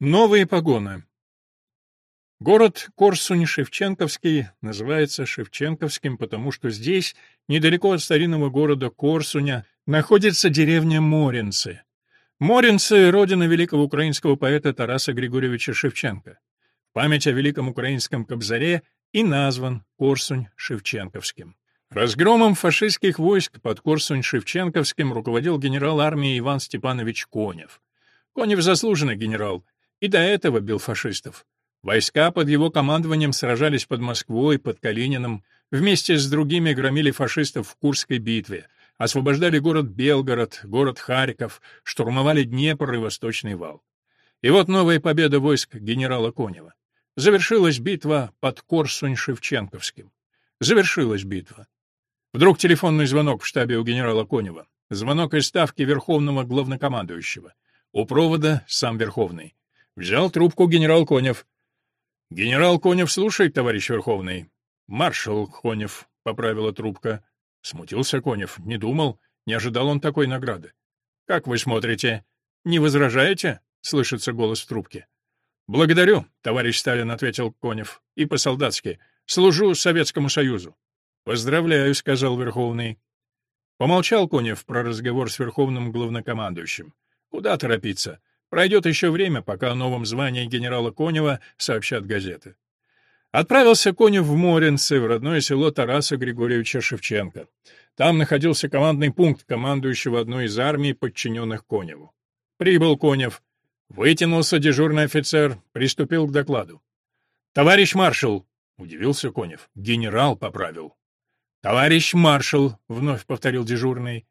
Новые погоны. Город Корсунь-Шевченковский называется Шевченковским, потому что здесь, недалеко от старинного города Корсуня, находится деревня Моринцы. Моринцы — родина великого украинского поэта Тараса Григорьевича Шевченко. Память о великом украинском кобзаре и назван Корсунь-Шевченковским. Разгромом фашистских войск под Корсунь-Шевченковским руководил генерал армии Иван Степанович Конев. Конев заслуженный генерал — и до этого бил фашистов. Войска под его командованием сражались под Москвой, под Калининым, вместе с другими громили фашистов в Курской битве, освобождали город Белгород, город Харьков, штурмовали Днепр и Восточный вал. И вот новая победа войск генерала Конева. Завершилась битва под Корсунь-Шевченковским. Завершилась битва. Вдруг телефонный звонок в штабе у генерала Конева. Звонок из ставки Верховного Главнокомандующего. У провода сам Верховный. Взял трубку генерал Конев. «Генерал Конев слушает, товарищ Верховный». «Маршал Конев», — поправила трубка. Смутился Конев, не думал, не ожидал он такой награды. «Как вы смотрите? Не возражаете?» — слышится голос в трубке. «Благодарю», — товарищ Сталин ответил Конев, — «и по-солдатски. Служу Советскому Союзу». «Поздравляю», — сказал Верховный. Помолчал Конев про разговор с Верховным главнокомандующим. «Куда торопиться? Пройдет еще время, пока о новом звании генерала Конева сообщат газеты. Отправился Конев в Моринцы, в родное село Тараса Григорьевича Шевченко. Там находился командный пункт командующего одной из армий, подчиненных Коневу. Прибыл Конев. Вытянулся дежурный офицер, приступил к докладу. «Товарищ маршал!» — удивился Конев. «Генерал поправил». «Товарищ маршал!» — вновь повторил дежурный.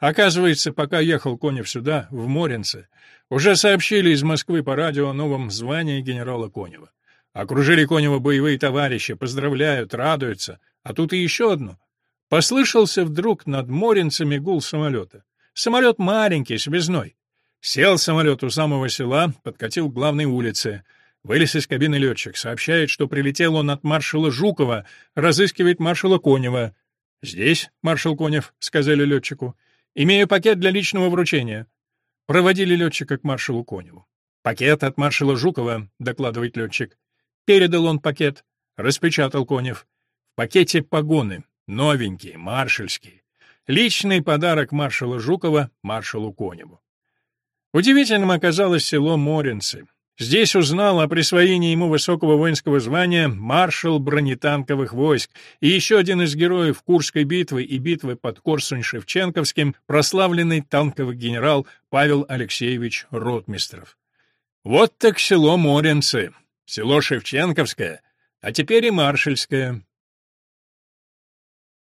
Оказывается, пока ехал Конев сюда, в Моринце, уже сообщили из Москвы по радио о новом звании генерала Конева. Окружили Конева боевые товарищи, поздравляют, радуются. А тут и еще одно. Послышался вдруг над Моринцами гул самолета. Самолет маленький, связной. Сел самолет у самого села, подкатил к главной улице. Вылез из кабины летчик, сообщает, что прилетел он от маршала Жукова, разыскивает маршала Конева. «Здесь, маршал Конев», — сказали летчику. Имею пакет для личного вручения. Проводили летчика к маршалу Коневу. Пакет от маршала Жукова, докладывает летчик. Передал он пакет, распечатал Конев. В пакете погоны, новенькие, маршальские. Личный подарок маршала Жукова маршалу Коневу. Удивительным оказалось село Моринцы. Здесь узнал о присвоении ему высокого воинского звания маршал бронетанковых войск и еще один из героев Курской битвы и битвы под Корсунь-Шевченковским, прославленный танковый генерал Павел Алексеевич Ротмистров. Вот так село Моренцы, село Шевченковское, а теперь и Маршальское.